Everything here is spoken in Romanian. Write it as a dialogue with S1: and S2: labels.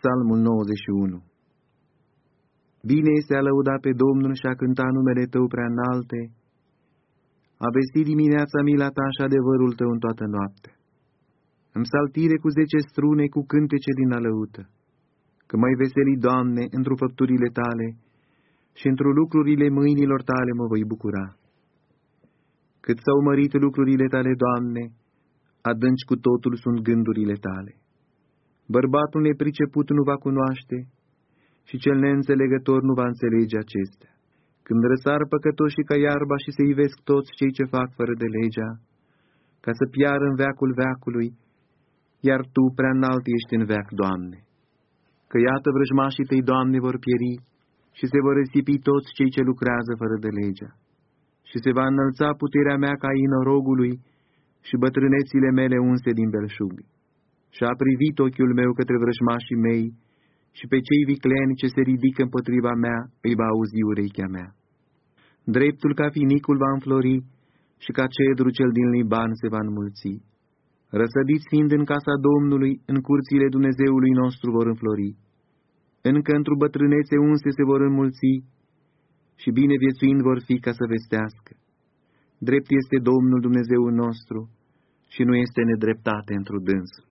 S1: Psalmul 91 Bine este a lăuda pe Domnul și a cânta numele Tău prea înalte, a vesti dimineața mila Ta și adevărul Tău în toată noaptea. În saltire cu zece strune, cu cântece din alăută, că mai veseli, Doamne, într făpturile Tale și într lucrurile mâinilor Tale mă voi bucura. Cât s-au mărit lucrurile Tale, Doamne, adânci cu totul sunt gândurile Tale. Bărbatul nepriceput nu va cunoaște și cel neînțelegător nu va înțelege acestea. Când răsar păcătoșii ca iarba și se ivesc toți cei ce fac fără de legea, ca să piară în veacul veacului, iar Tu prea înalt ești în veac, Doamne. Că iată vrăjmașii Tăi, Doamne, vor pieri și se vor risipi toți cei ce lucrează fără de legea. Și se va înălța puterea mea ca inorogului și bătrânețile mele unse din belșug și a privit ochiul meu către vrăjmașii mei și pe cei vicleni ce se ridică împotriva mea îi va auzi urechea mea. Dreptul ca finicul va înflori și ca cedru cel din Liban se va înmulți. Răsădiți fiind în casa Domnului, în curțile Dumnezeului nostru vor înflori. Încă într-o bătrânețe unse se vor înmulți și bine viețuind vor fi ca să vestească. Drept este Domnul Dumnezeul nostru și nu este nedreptate într-o dânsul.